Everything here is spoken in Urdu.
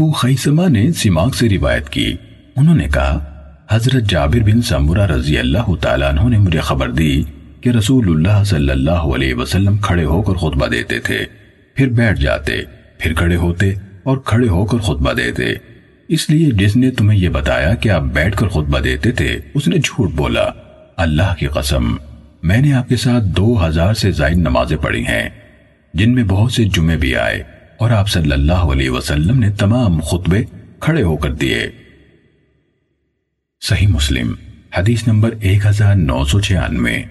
ابو خیسمہ نے سماق سے روایت کی۔ انہوں نے کہا، حضرت جابر بن سمورہ رضی اللہ تعالیٰ عنہ نے مجھے خبر دی کہ رسول اللہ صلی اللہ علیہ وسلم کھڑے ہو کر خطبہ دیتے تھے۔ پھر بیٹھ جاتے، پھر کھڑے ہوتے اور کھڑے ہو کر خطبہ دیتے۔ اس لیے جس نے تمہیں یہ بتایا کہ آپ بیٹھ کر خطبہ دیتے تھے، اس نے جھوٹ بولا۔ اللہ کی قسم، میں نے آپ کے ساتھ دو ہزار سے زائد نمازیں پڑھی ہیں، جن میں بہت سے جمعے بھی آئے۔ اور آپ صلی اللہ علیہ وسلم نے تمام خطبے کھڑے ہو کر دیے۔ صحیح مسلم، حدیث نمبر 1996